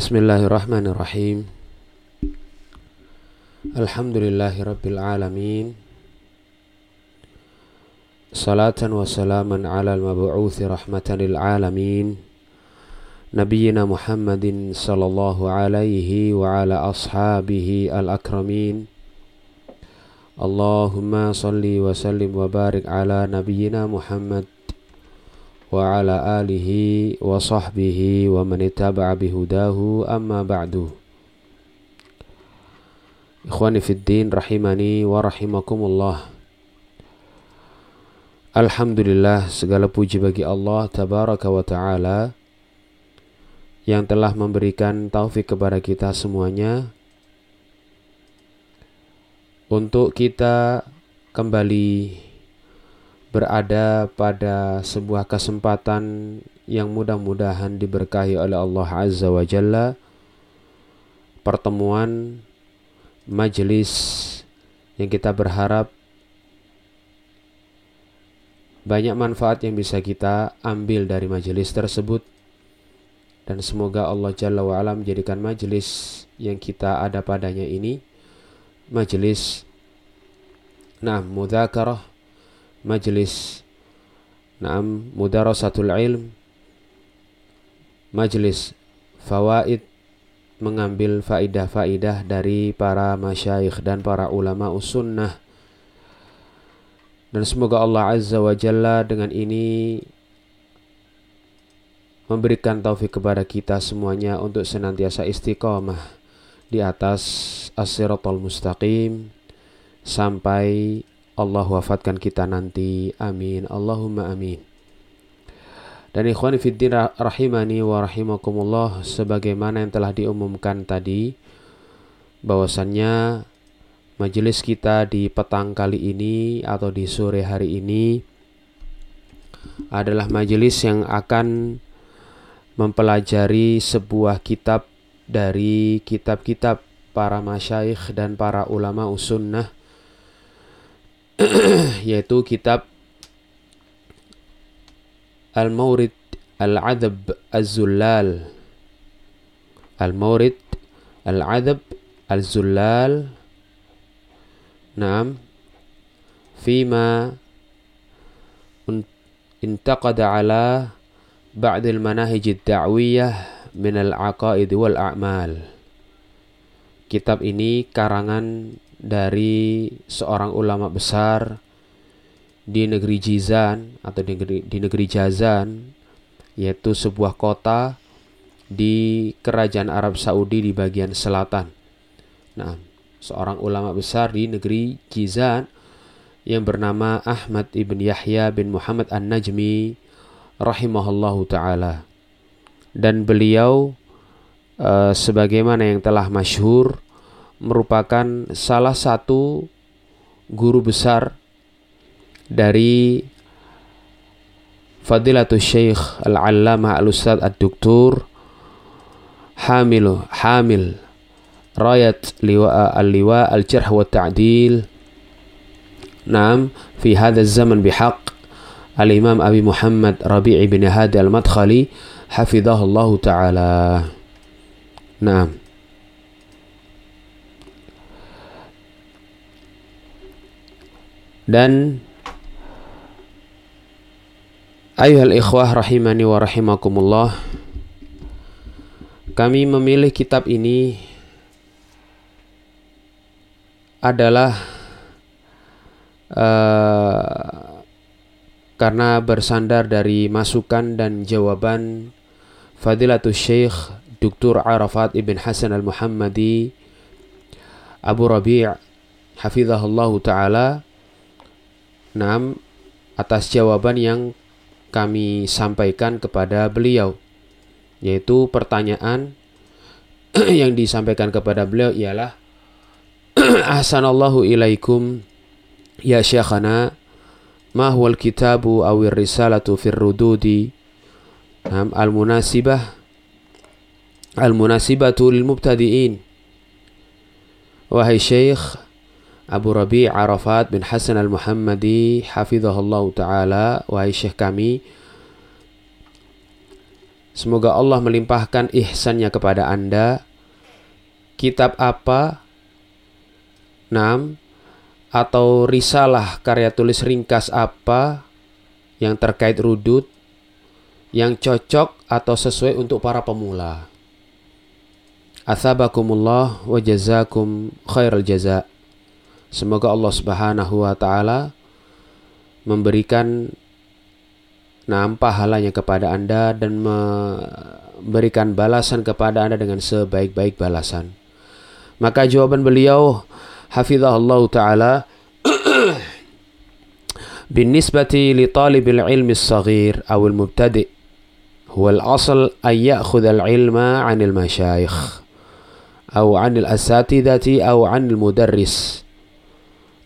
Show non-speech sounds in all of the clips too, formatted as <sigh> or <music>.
Bismillahirrahmanirrahim. Alhamdulillahirrabbilalamin Salatan wa salaman ala al-mabu'uthi rahmatan lil alamin Nabiyyina Muhammadin sallallahu alaihi wa ala ashabihi al-akramin. Allahumma salli wa sallim wa barik ala nabiyyina Muhammad wa ala alihi wa sahbihi wa man ittaba'a bihudahu amma ba'du. Ikhwani fid din rahimani wa rahimakumullah. Alhamdulillah segala puji bagi Allah tabaraka wa taala yang telah memberikan taufik kepada kita semuanya untuk kita kembali berada pada sebuah kesempatan yang mudah-mudahan diberkahi oleh Allah Azza wa Jalla. Pertemuan majelis yang kita berharap banyak manfaat yang bisa kita ambil dari majelis tersebut. Dan semoga Allah Jalla wa ala menjadikan majelis yang kita ada padanya ini majelis nah mudzakarah majlis Naam mudarasatul ilm Majlis Fawaid Mengambil faidah-faidah dari para masyayikh dan para ulama usunnah Dan semoga Allah Azza wa Jalla dengan ini Memberikan taufik kepada kita semuanya untuk senantiasa istiqamah Di atas as-siratal mustaqim Sampai Allah wafatkan kita nanti. Amin. Allahumma amin. Dan ikhwan fiddin rahimani wa rahimakumullah sebagaimana yang telah diumumkan tadi bahwasannya majelis kita di petang kali ini atau di sore hari ini adalah majelis yang akan mempelajari sebuah kitab dari kitab-kitab para masyayikh dan para ulama usunnah <clears throat> yaitu kitab Al-Maurid Al-Adab Az-Zullal Al-Maurid Al-Adab Az-Zullal Naam Fima انتقد على بعض المناهج الدعوية من العقائد والأعمال Kitab ini karangan dari seorang ulama besar di negeri Jizan atau di negeri, di negeri Jazan yaitu sebuah kota di kerajaan Arab Saudi di bagian selatan. Nah, seorang ulama besar di negeri Jizan yang bernama Ahmad ibn Yahya bin Muhammad An-Najmi rahimahullahu taala. Dan beliau uh, sebagaimana yang telah masyhur merupakan salah satu guru besar dari Fadilatul Syekh Al-Allamah Al-Ustaz Ad-Doktor Hamil Hamil Rayat Liwa Al-Liwa Al-Jarh wa Ta'dil. Naam fi hadha zaman bihaq Al-Imam Abi Muhammad Rabi'i bin Hadi Al-Madkhali Hafidhahullah Ta'ala. Naam Dan Ayuhal ikhwah rahimani wa rahimakumullah Kami memilih kitab ini adalah uh, karena bersandar dari masukan dan jawaban Fadilatul Syekh Dr. Arafat Ibn Hasan Al-Muhammadi Abu Rabi' Hafizahullah Ta'ala Nam atas jawaban yang kami sampaikan kepada beliau yaitu pertanyaan <clears throat> yang disampaikan kepada beliau ialah <clears throat> Ahsanallahu ilaikum ya syekhana ma huwal kitabu awir risalatu fir rududi? Al munasibah al munasibatu lil mubtadi'in. Wahai syekh Abu Rabi Arafat bin Hasan Al-Muhammadi hafizahullah taala wahai syekh kami Semoga Allah melimpahkan ihsannya kepada Anda. Kitab apa? 6. Atau risalah karya tulis ringkas apa yang terkait rudut yang cocok atau sesuai untuk para pemula. Athabakumullah wa jazakum khairal jaza. Semoga Allah Subhanahu wa taala memberikan nam pahalanya kepada Anda dan memberikan balasan kepada Anda dengan sebaik-baik balasan. Maka jawaban beliau hafizahullah taala بالنسبة لطالب العلم الصغير أو المبتدئ هو الأصل أن يأخذ العلم عن المشايخ أو عن الأساتذة أو عن المدرس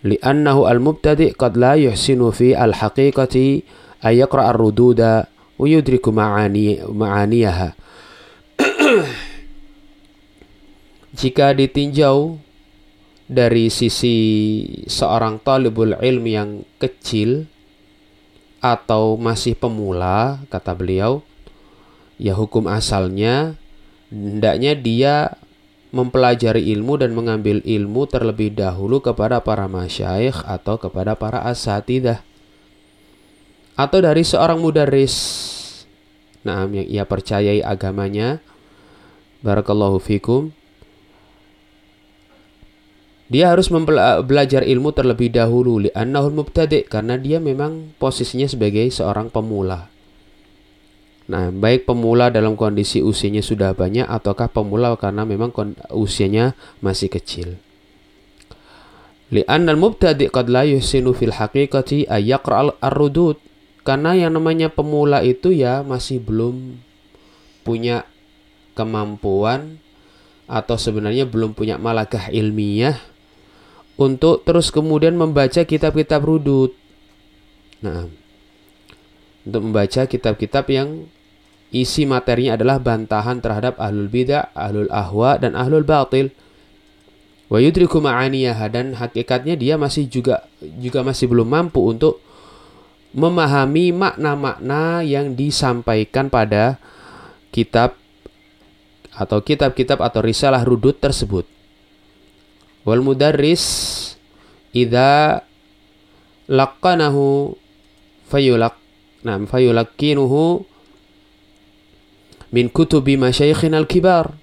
لأنه المبتدئ قد لا يحسن في الحقيقة أن يقرأ الردود ويدرك معاني معانيها. <clears throat> jika ditinjau dari sisi seorang talibul ilmi yang kecil atau masih pemula kata beliau ya hukum asalnya hendaknya dia mempelajari ilmu dan mengambil ilmu terlebih dahulu kepada para masyayikh atau kepada para asatidah. Atau dari seorang mudaris nah yang ia percayai agamanya. Barakallahu fikum. Dia harus belajar ilmu terlebih dahulu. Li'annahul mubtadi' karena dia memang posisinya sebagai seorang pemula Nah, baik pemula dalam kondisi usianya sudah banyak ataukah pemula karena memang usianya masih kecil. Li'anna al-mubtadi' qad la yuhsinu fil haqiqati ay yaqra' ar-rudud. Karena yang namanya pemula itu ya masih belum punya kemampuan atau sebenarnya belum punya malakah ilmiah untuk terus kemudian membaca kitab-kitab rudud. Nah, untuk membaca kitab-kitab yang isi materinya adalah bantahan terhadap ahlul bidah, ahlul ahwa dan ahlul batil. Wa yudriku dan hakikatnya dia masih juga juga masih belum mampu untuk memahami makna-makna yang disampaikan pada kitab atau kitab-kitab atau risalah rudut tersebut. Wal mudarris idza laqanahu fayulaq nam fayulaqqinuhu min kutubi masyayikhina al-kibar.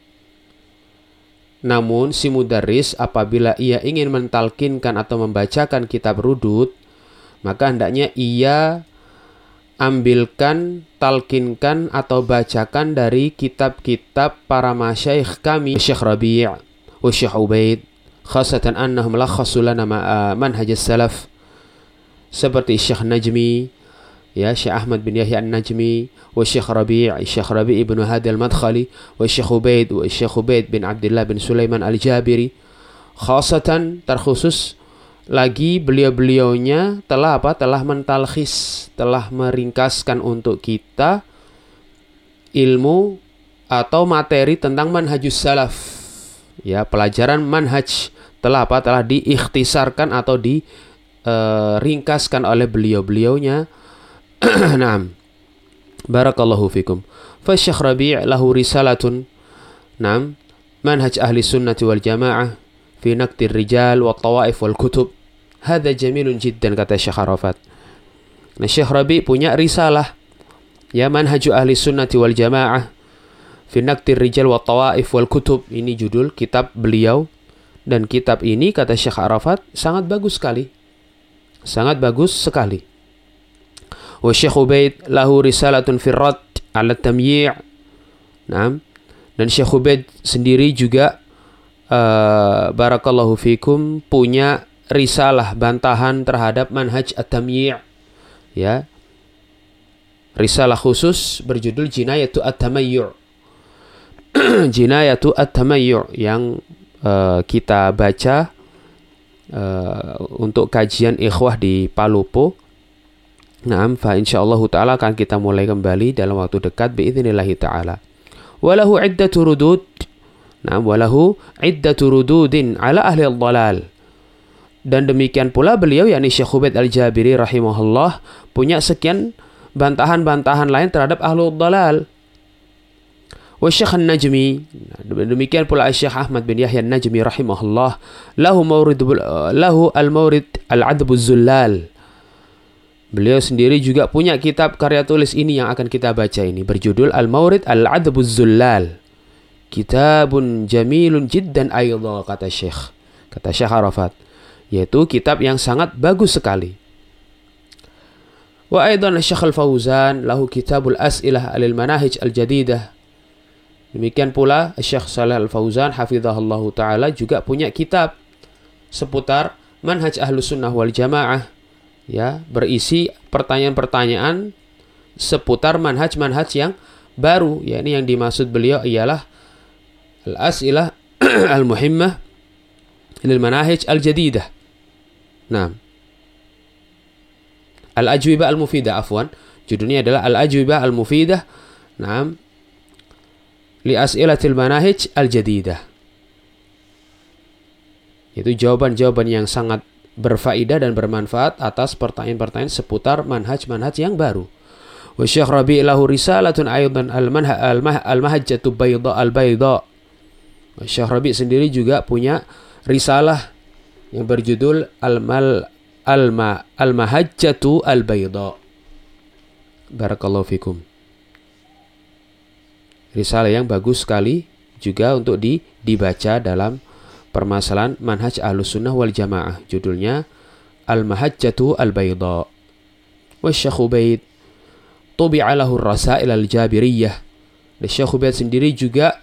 Namun si mudaris apabila ia ingin mentalkinkan atau membacakan kitab rudut, maka hendaknya ia ambilkan, talkinkan atau bacakan dari kitab-kitab para masyayikh kami, Syekh Rabi' wa Syekh Ubaid, khasatan annahum lakhasu lana manhaj salaf seperti Syekh Najmi, ya Syekh Ahmad bin Yahya An-Najmi wa Syekh Rabi' Syekh Rabi' ibn Hadi Al-Madkhali wa Syekh Ubaid wa Syekh Ubaid bin Abdullah bin Sulaiman Al-Jabiri. Khasatan terkhusus lagi beliau-beliaunya telah apa? Telah mentalkhis telah meringkaskan untuk kita ilmu atau materi tentang manhajus salaf. Ya pelajaran manhaj telah apa? Telah diikhtisarkan atau diringkaskan eh, oleh beliau-beliaunya <clears throat> Naam. Barakallahu fikum. Fasyakh Rabi' lahu risalatun. Naam. Manhaj ahli sunnati wal jamaah fi naqtir rijal wa tawaif wal kutub. Hada jamilun jiddan kata Syekh Arafat. Nah, Syekh Rabi punya risalah ya manhaj ahli sunnati wal jamaah fi naqtir rijal wa tawaif wal kutub. Ini judul kitab beliau dan kitab ini kata Syekh Arafat sangat bagus sekali. Sangat bagus sekali. Wa Syekh Ubaid lahu risalatun ala tamyi'. Dan Syekh Ubaid sendiri juga uh, barakallahu fikum punya risalah bantahan terhadap manhaj at-tamyi' ya. Risalah khusus berjudul Jinayatu at-tamayyu' <clears throat> Jinayatu at-tamayyu' yang uh, kita baca uh, untuk kajian ikhwah di Palupo Nah, fa insyaallah taala akan kita mulai kembali dalam waktu dekat biiznillah taala. Walahu iddatu rudud. Nah, walahu iddatu rududin ala ahli dhalal. Dan demikian pula beliau yakni Syekh Ubaid Al-Jabiri rahimahullah punya sekian bantahan-bantahan lain terhadap ahlu dhalal. Wa Syekh An-Najmi demikian pula Syekh Ahmad bin Yahya An-Najmi rahimahullah lahu mauridul lahu al-mawrid al-adab az-zullal. al Beliau sendiri juga punya kitab karya tulis ini yang akan kita baca ini berjudul Al-Maurid Al-Adbu Zullal. Kitabun jamilun jiddan aydha kata Syekh. Kata Syekh Arafat. Yaitu kitab yang sangat bagus sekali. Wa aidan Syekh Al-Fauzan lahu kitabul as'ilah alil manahij al-jadidah Demikian pula Syekh Saleh Al-Fauzan hafizahullah taala juga punya kitab seputar manhaj Ahlus Sunnah wal Jamaah ya, berisi pertanyaan-pertanyaan seputar manhaj-manhaj yang baru, ya ini yang dimaksud beliau ialah al-as'ilah <clears throat> al-muhimmah lil manahij al-jadidah. Nah. Al-ajwibah al-mufidah afwan. Judulnya adalah Al-ajwibah al-mufidah. Nah, li as'ilatil manahij al-jadidah. Itu jawaban-jawaban yang sangat berfaedah dan bermanfaat atas pertanyaan-pertanyaan seputar manhaj-manhaj yang baru. Wa Syekh Rabi' lahu risalatun aydan al-mahajjatu bayda al-bayda. Syekh Rabi' sendiri juga punya risalah yang berjudul al-mal al-ma al-mahajjatu al-bayda. Barakallahu fikum risalah yang bagus sekali juga untuk di, dibaca dalam permasalahan manhaj ahlus sunnah wal jamaah. Judulnya Al-Mahajjatu Al-Bayda. Syekh Ubaid tubi'a lahu rasail al-jabiriyah. Syekh Ubaid sendiri juga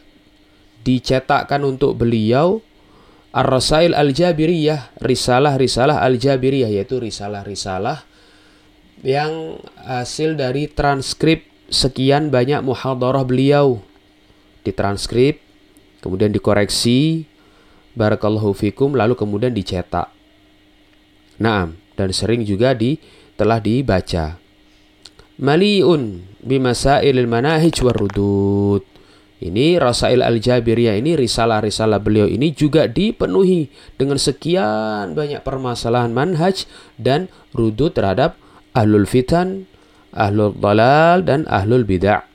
dicetakkan untuk beliau Ar-Rasail Al-Jabiriyah, risalah-risalah Al-Jabiriyah yaitu risalah-risalah yang hasil dari transkrip sekian banyak muhadarah beliau ditranskrip, kemudian dikoreksi, barakallahu fikum, lalu kemudian dicetak. Naam, dan sering juga di telah dibaca. Maliun bimasailil manahij warudud. Ini Rasail Al-Jabiriyah ini risalah-risalah beliau ini juga dipenuhi dengan sekian banyak permasalahan manhaj dan rudud terhadap ahlul fitan, ahlul dalal dan ahlul bid'ah.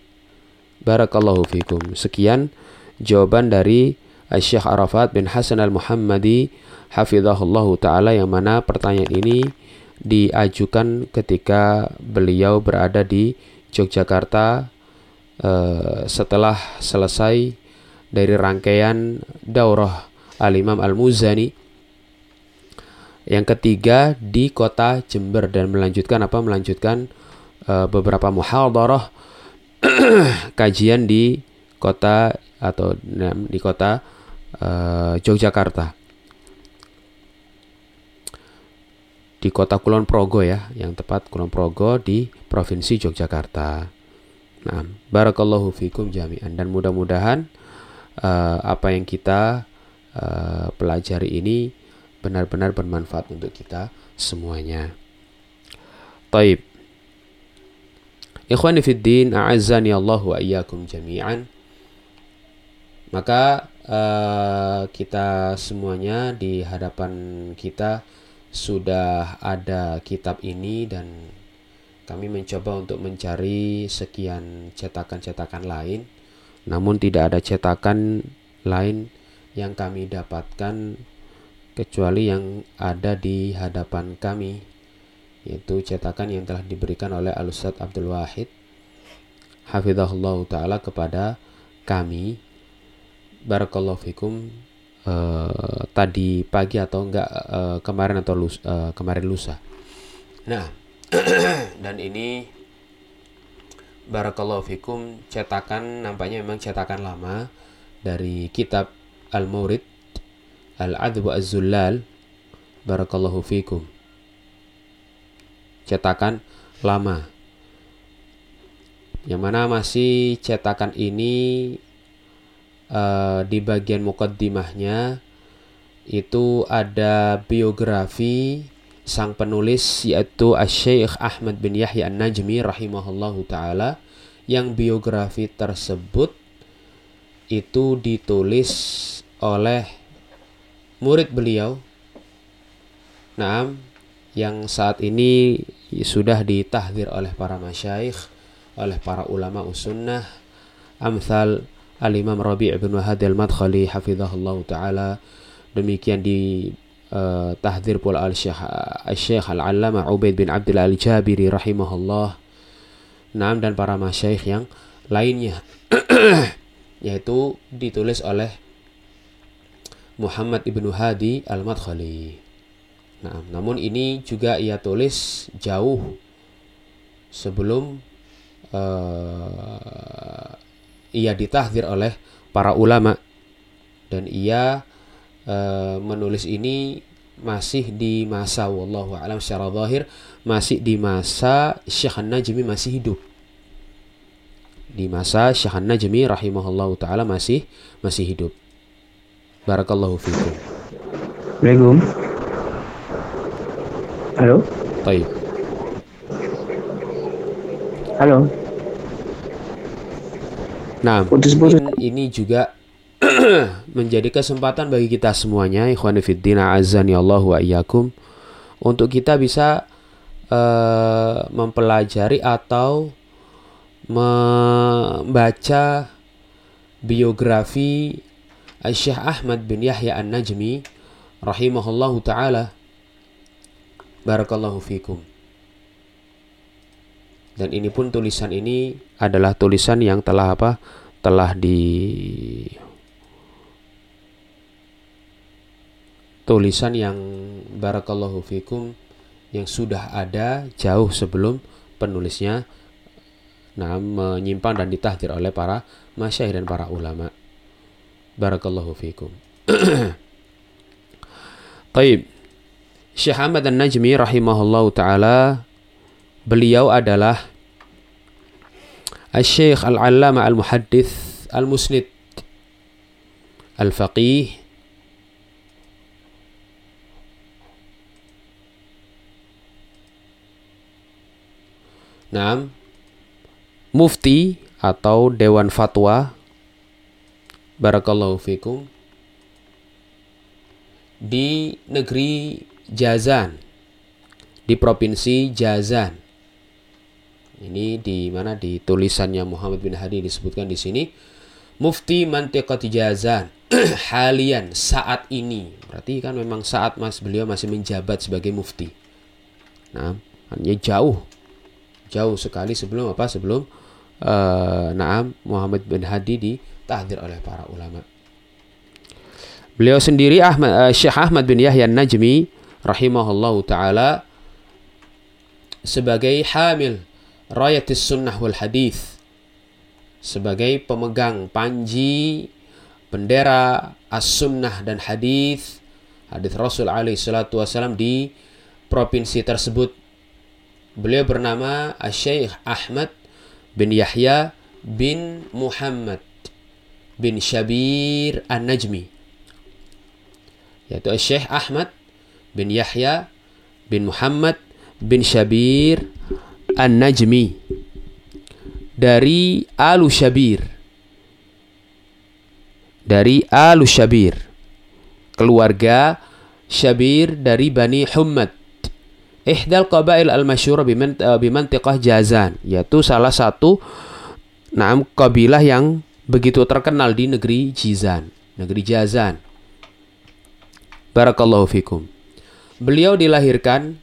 Barakallahu fikum. Sekian jawaban dari Syekh Arafat bin Hasan Al-Muhammadi hafizahullah taala yang mana pertanyaan ini diajukan ketika beliau berada di Yogyakarta uh, setelah selesai dari rangkaian daurah Al-Imam Al-Muzani. Yang ketiga di kota Jember dan melanjutkan apa? Melanjutkan uh, beberapa muhadarah <clears throat> kajian di kota atau di kota uh, Yogyakarta. Di kota Kulon Progo ya, yang tepat Kulon Progo di Provinsi Yogyakarta. Nah, barakallahu fikum jami'an dan mudah-mudahan uh, apa yang kita uh, pelajari ini benar-benar bermanfaat untuk kita semuanya. Taib. Ikhwani fid din, a'azzani Allah jami'an. Maka uh, kita semuanya di hadapan kita sudah ada kitab ini dan kami mencoba untuk mencari sekian cetakan-cetakan lain. Namun tidak ada cetakan lain yang kami dapatkan kecuali yang ada di hadapan kami yaitu cetakan yang telah diberikan oleh Al-Ustaz Abdul Wahid hafizahullah taala kepada kami barakallahu fikum uh, tadi pagi atau enggak uh, kemarin atau lus, uh, kemarin lusa. Nah, <clears throat> dan ini barakallahu fikum cetakan nampaknya memang cetakan lama dari kitab Al-Maurid Al-Adbu Az-Zullal barakallahu fikum cetakan lama. Yang mana masih cetakan ini uh, di bagian mukaddimahnya itu ada biografi sang penulis yaitu Asy-Syaikh Ahmad bin Yahya An-Najmi rahimahullahu taala yang biografi tersebut itu ditulis oleh murid beliau. Nah, yang saat ini sudah ditahdir oleh para masyayikh, oleh para ulama usunnah, amthal Al-Imam Rabi' bin Wahad Al-Madkhali hafizahullah taala. Demikian di uh, tahdzir pula al-Syekh al-Syekh Al-Allamah Ubaid bin Abdul Al-Jabiri rahimahullah. Naam dan para masyayikh yang lainnya. <clears throat> Yaitu ditulis oleh Muhammad ibnu Hadi Al-Madkhali. Nah, namun ini juga ia tulis jauh sebelum uh, ia ditahdir oleh para ulama. Dan ia uh, menulis ini masih di masa wallahu alam secara zahir masih di masa Syekh Najmi masih hidup. Di masa Syekh Najmi rahimahullah taala masih masih hidup. Barakallahu fikum. Assalamualaikum. Halo? Baik Halo. Nah, putus-putus. Ini juga <clears throat> menjadi kesempatan bagi kita semuanya, ikhwan fillah azani Allah wa iyyakum, untuk kita bisa uh, mempelajari atau membaca biografi Syekh Ahmad bin Yahya An-Najmi rahimahullahu taala. Barakallahu fikum. Dan ini pun tulisan ini adalah tulisan yang telah apa? Telah di tulisan yang barakallahu fikum yang sudah ada jauh sebelum penulisnya nah menyimpan dan ditahdir oleh para masyayikh dan para ulama. Barakallahu fikum. <clears throat> Taib. Syekh Ahmad An-Najmi rahimahullahu taala Beliau adalah Al-Syeikh Al-Allama Al-Muhaddith Al-Musnid Al-Faqih Nah, mufti atau dewan fatwa. Barakallahu fikum. Di negeri Jazan. Di provinsi Jazan ini di mana di tulisannya Muhammad bin Hadi disebutkan di sini Mufti Mantiqat Jazan <clears throat> halian saat ini. Berarti kan memang saat Mas beliau masih menjabat sebagai mufti. Nah, hanya jauh jauh sekali sebelum apa? Sebelum uh, Naam Muhammad bin Hadi ditahdir oleh para ulama. Beliau sendiri Ahmad uh, Syekh Ahmad bin Yahya Najmi rahimahullahu taala sebagai hamil rayatis sunnah wal hadis sebagai pemegang panji bendera as-sunnah dan hadis hadis Rasul alaihi salatu wasalam di provinsi tersebut. Beliau bernama Syekh Ahmad bin Yahya bin Muhammad bin Syabir An-Najmi. Yaitu Syekh Ahmad bin Yahya bin Muhammad bin Syabir An-Najmi dari Alu Syabir dari Alu Syabir keluarga Syabir dari Bani Hummad Ihdal qabail al-masyhur bimantiqah Jazan yaitu salah satu naam kabilah yang begitu terkenal di negeri Jizan, negeri Jazan. Barakallahu fikum. Beliau dilahirkan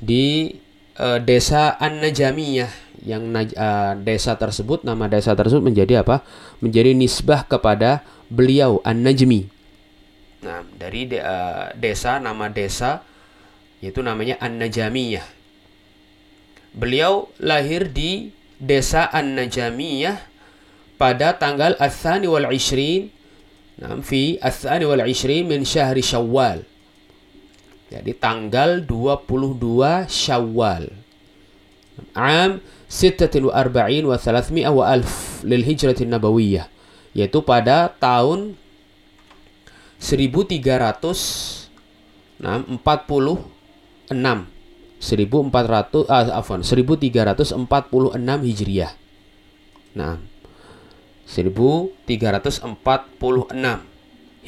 di uh, desa An-Najamiyah yang uh, desa tersebut nama desa tersebut menjadi apa? Menjadi nisbah kepada beliau An-Najmi. Nah, dari de uh, desa nama desa yaitu namanya An-Najamiyah. Beliau lahir di desa An-Najamiyah pada tanggal Ats-Tsani wal Ishrin nah, fi Ats-Tsani wal Ishrin min syahri Syawal jadi tanggal 22 Syawal. Am 46 wa 300 wa alf lil hijratin nabawiyah. Yaitu pada tahun 1346 1400 ah, afwan 1346 Hijriah. Nah, 1346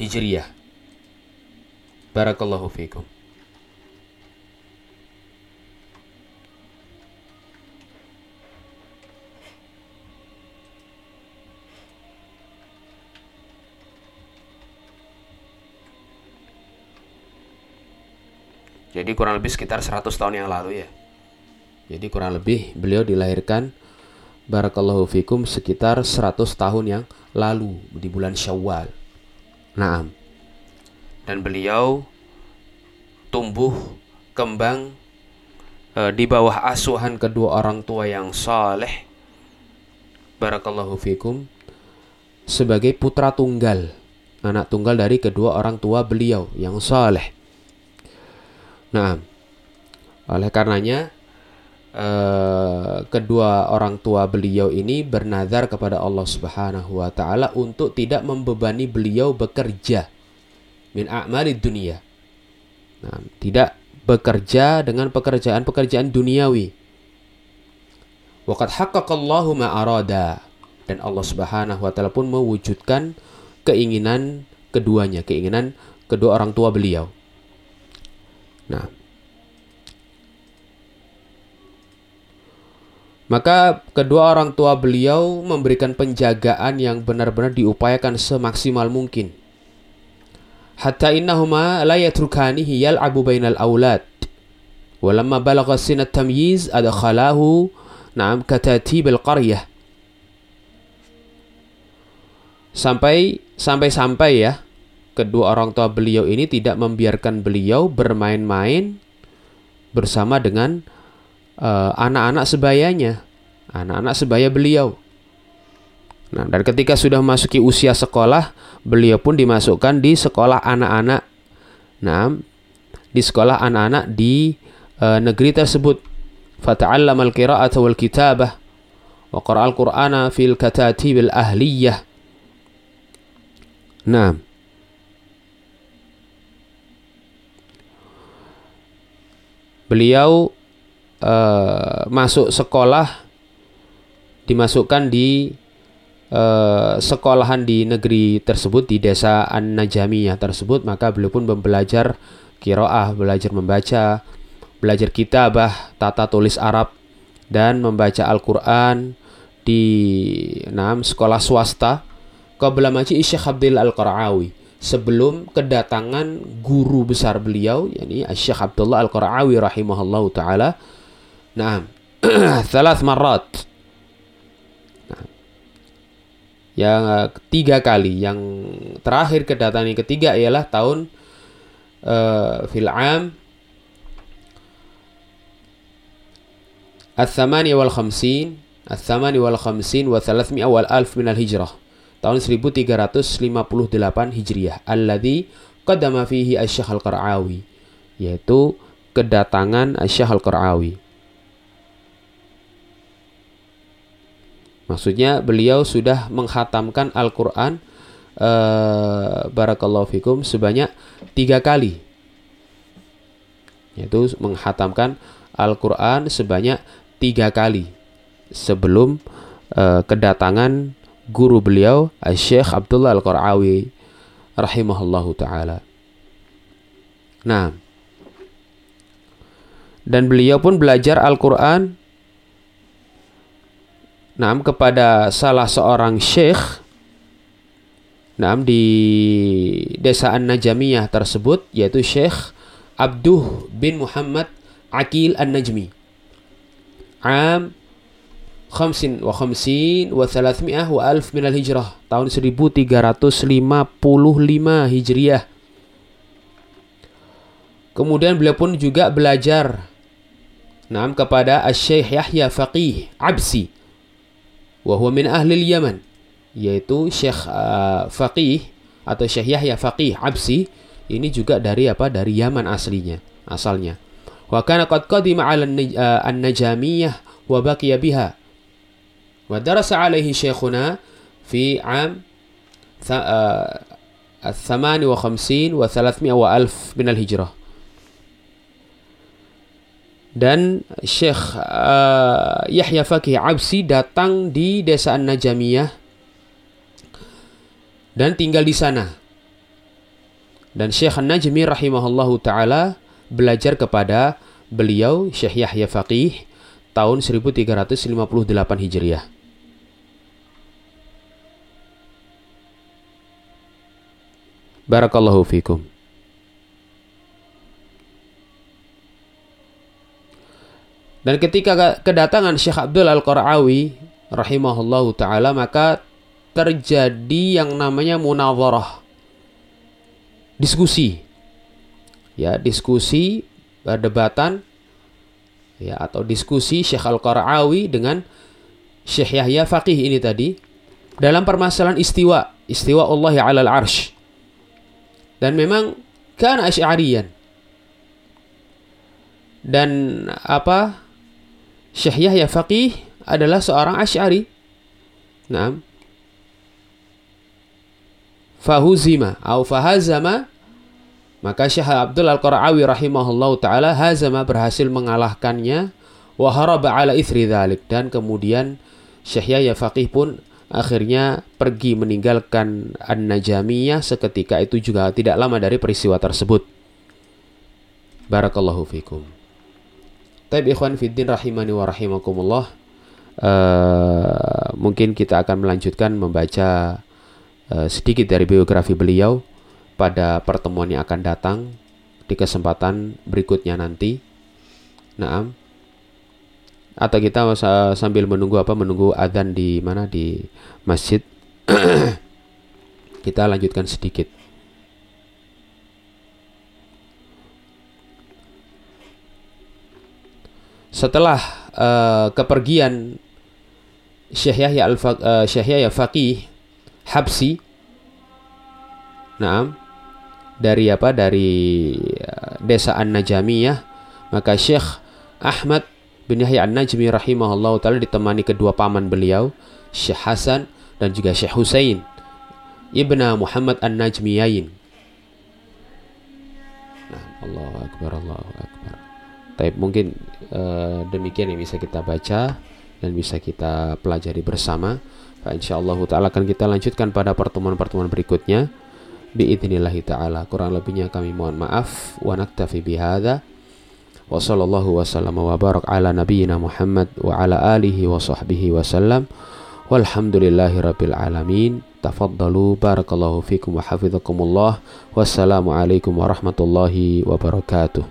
Hijriah. Barakallahu fiikum. Jadi kurang lebih sekitar 100 tahun yang lalu ya. Jadi kurang lebih beliau dilahirkan barakallahu fikum sekitar 100 tahun yang lalu di bulan Syawal. Naam. Dan beliau tumbuh kembang e, di bawah asuhan kedua orang tua yang saleh. Barakallahu fikum sebagai putra tunggal, anak tunggal dari kedua orang tua beliau yang saleh. Nah, oleh karenanya eh, kedua orang tua beliau ini bernazar kepada Allah Subhanahu wa taala untuk tidak membebani beliau bekerja min a'malid dunia. Nah, tidak bekerja dengan pekerjaan-pekerjaan duniawi. Waqad haqqaqallahu ma arada dan Allah Subhanahu wa taala pun mewujudkan keinginan keduanya, keinginan kedua orang tua beliau. Nah, maka kedua orang tua beliau memberikan penjagaan yang benar-benar diupayakan semaksimal mungkin. Hatta innahuma la yatrukanihi yal'abu bainal aulad. Walamma balagha sinat tamyiz adkhalahu na'am katatib al-qaryah. Sampai sampai sampai ya kedua orang tua beliau ini tidak membiarkan beliau bermain-main bersama dengan eh, anak-anak uh, sebayanya, anak-anak sebaya beliau. Nah, dan ketika sudah memasuki usia sekolah, beliau pun dimasukkan di sekolah anak-anak. Nah, di sekolah anak-anak di uh, negeri tersebut. Fata'allama al-qira'ata wal kitabah wa qara'a al-Qur'ana fil katatib al-ahliyah. Nah, beliau uh, masuk sekolah dimasukkan di uh, sekolahan di negeri tersebut di desa An-Najamiyah tersebut. Maka beliau pun belajar kiroah belajar membaca belajar kitabah tata tulis Arab dan membaca Al-Quran di enam sekolah swasta qabla maji Syekh Abdul Al-Qarawi sebelum kedatangan guru besar beliau yakni Syekh Abdullah Al-Qarawi rahimahullahu taala. Nah, <clears throat> salah marat. Nah, yang ketiga kali, yang terakhir kedatangan yang ketiga ialah tahun uh, fil am الثمانية والخمسين الثمانية والخمسين وثلاثمائة والألف من الهجرة tahun 1358 Hijriah alladzi qadama fihi Asy-Syaikh Al-Qara'awi yaitu kedatangan Asy-Syaikh Al-Qara'awi. Maksudnya beliau sudah menghatamkan Al-Quran uh, Barakallahu fikum sebanyak tiga kali. Yaitu menghatamkan Al-Quran sebanyak tiga kali Sebelum uh, kedatangan guru beliau Syekh Abdullah Al-Qarawi rahimahullahu taala. Nah, dan beliau pun belajar Al-Qur'an Nah, kepada salah seorang syekh Nah, di desa An-Najamiyah tersebut yaitu Syekh Abduh bin Muhammad Akil An-Najmi. Am khamsin wa khamsin wa thalathmi'ah wa alf minal hijrah tahun 1355 Hijriah. Kemudian beliau pun juga belajar Naam kepada Asy-Syaikh Yahya Faqih Absi wa huwa min ahli Yaman yaitu Syekh uh, Faqih atau Syekh Yahya Faqih Absi ini juga dari apa? Dari Yaman aslinya asalnya. Wa kana qad qadima 'ala an-najamiyah wa baqiya biha ودرس عليه شيخنا في عام الثمان وخمسين وثلاثمائة وألف من الهجرة dan Syekh uh, Yahya Fakih Absi datang di desa An-Najamiyah dan tinggal di sana. Dan Syekh An-Najmi rahimahullahu taala belajar kepada beliau Syekh Yahya Fakih tahun 1358 Hijriah. Barakallahu fikum. Dan ketika kedatangan Syekh Abdul Al-Qarawi rahimahullahu taala maka terjadi yang namanya munawwarah. Diskusi. Ya, diskusi perdebatan ya atau diskusi Syekh Al-Qarawi dengan Syekh Yahya Faqih ini tadi dalam permasalahan istiwa, istiwa Allah ala al-arsh. Dan memang kan asy'ariyan. Dan apa? Syekh Yahya Faqih adalah seorang asy'ari. Naam. Fahuzima atau fahazama maka Syekh Abdul Al-Qarawi rahimahullah taala hazama berhasil mengalahkannya wa haraba ala dan kemudian Syekh Yahya Faqih pun akhirnya pergi meninggalkan An-Najamiyah seketika itu juga tidak lama dari peristiwa tersebut. Barakallahu fikum. Taib ikhwan fiddin rahimani wa rahimakumullah. Uh, mungkin kita akan melanjutkan membaca uh, sedikit dari biografi beliau pada pertemuan yang akan datang di kesempatan berikutnya nanti. Naam atau kita sambil menunggu apa menunggu adzan di mana? Di masjid. <clears throat> Kita lanjutkan sedikit. Setelah uh, kepergian Syekh Yahya al uh, Syekh Yahya Faqih Habsi Naam dari apa? Dari uh, desa An-Najamiyah maka Syekh Ahmad bin Yahya An-Najmi rahimahullah taala ditemani kedua paman beliau, Syekh Hasan dan juga Syekh Husain Ibnu Muhammad An-Najmiyain. Nah, Allah akbar Allahu akbar. Tapi mungkin uh, demikian yang bisa kita baca dan bisa kita pelajari bersama. Fa insyaallah taala akan kita lanjutkan pada pertemuan-pertemuan berikutnya. Biidznillah taala. Kurang lebihnya kami mohon maaf wa naktafi bihadza wa wasallam wa barak ala nabiyyina Muhammad wa ala alihi wa sahbihi wasallam walhamdulillahi rabbil alamin. Tafaddalu barakallahu fikum wa hafizakumullah. Wassalamu alaikum warahmatullahi wabarakatuh.